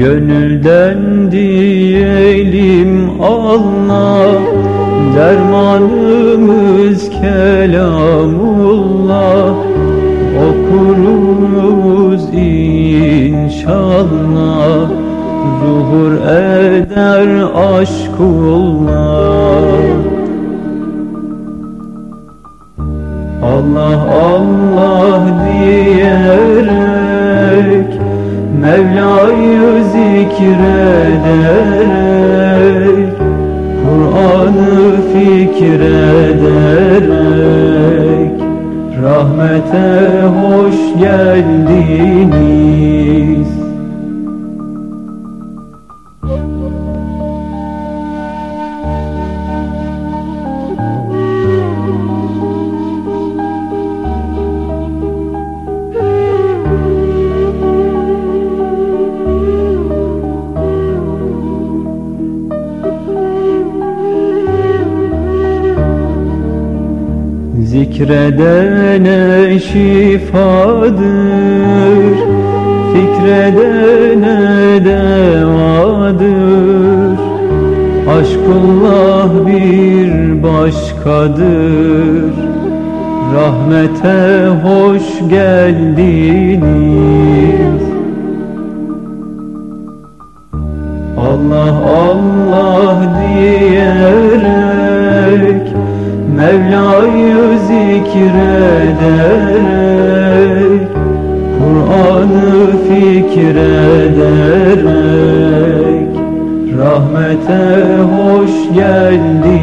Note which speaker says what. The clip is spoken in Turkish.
Speaker 1: Gönülden diyelim Allah Dermanımız kelamullah. Okuruz inşallah. Zuhur eder aşkullah. Allah Allah diyerek Mevla'yı zikrederek Kur'an'ı fikrederek Rahmete hoş geldiniz Zikredene şifadır Fikredene devadır. Aşkullah bir başkadır Rahmete hoş geldiniz. Allah Allah Mevla'yı zikrederek Kur'an'ı fikrederek Rahmete hoş geldiniz